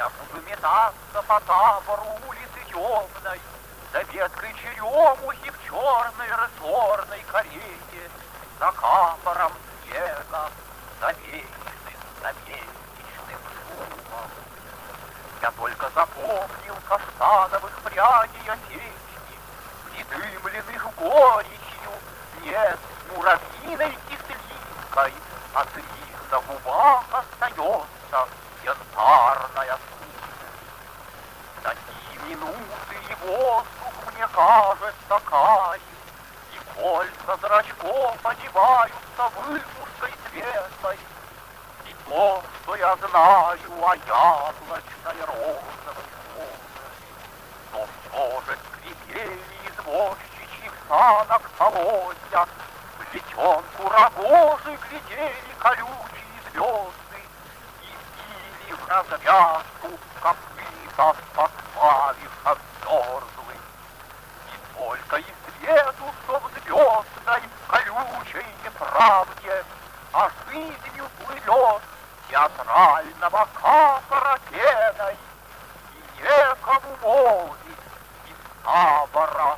Я буду метаться по табору улицы темной, За веткой черемухи в черной рессорной карете, За капором снега, за вечным, за месячным шумом. Я только запомнил каштановых прядей отечки, Придымленных горечью, нет, муравьиной кислинкой, От них на губах остается суть. Такие минуты и воздух мне кажется кает, И кольца зрачков одеваются выпуской светлой, И то, что я знаю о яблочной розовой коже, Но все же скрипели извозчичьих санок полозья, В летенку рогожи глядели колючие звезды, И били в развязку копыта подплавив обмерзлый. И только и свету, что в звездной колючей неправде, А жизнью плывет театрального капора пеной, И некому молвить из табора